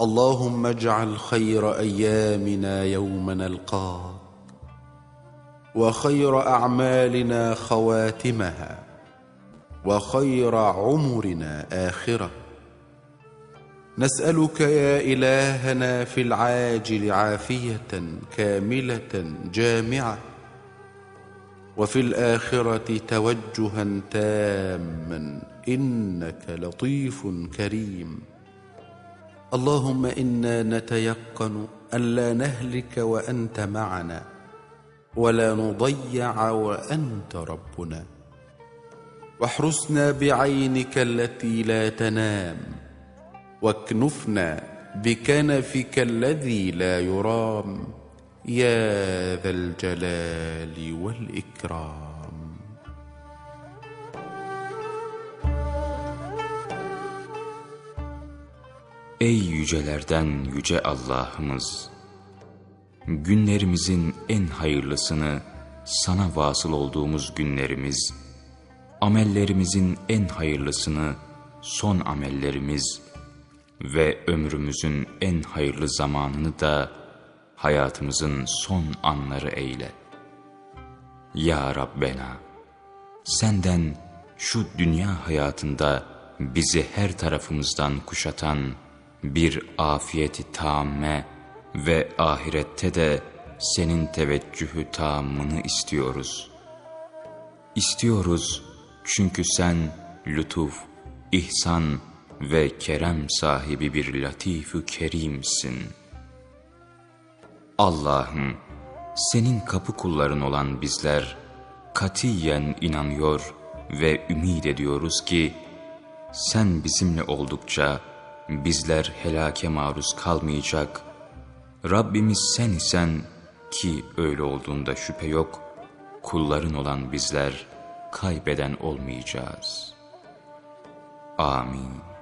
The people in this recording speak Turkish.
اللهم اجعل خير أيامنا يوم نلقاك وخير أعمالنا خواتمها وخير عمرنا آخرة. نسألك يا إلهنا في العاجل عافية كاملة جامعة وفي الآخرة توجها تاما إنك لطيف كريم. اللهم إنا نتيقن الا نهلك وأنت معنا ولا نضيع وأنت ربنا. واحرسنا بعينك التي لا تنام واكنفنا بكنفك الذي لا يرام. يا ذا الجلال والإكرام. Ey yücelerden yüce Allah'ımız! Günlerimizin en hayırlısını sana vasıl olduğumuz günlerimiz, amellerimizin en hayırlısını son amellerimiz ve ömrümüzün en hayırlı zamanını da hayatımızın son anları eyle. Ya Rabbena, senden şu dünya hayatında bizi her tarafımızdan kuşatan bir afiyeti tamme ve ahirette de senin teveccühü tamını istiyoruz. İstiyoruz çünkü sen lütuf, ihsan ve kerem sahibi bir latifü kerimsin. Allah'ım, senin kapı kulların olan bizler katiyen inanıyor ve ümit ediyoruz ki sen bizimle oldukça bizler helake maruz kalmayacak. Rabbimiz sen isen ki öyle olduğunda şüphe yok, kulların olan bizler kaybeden olmayacağız. Amin.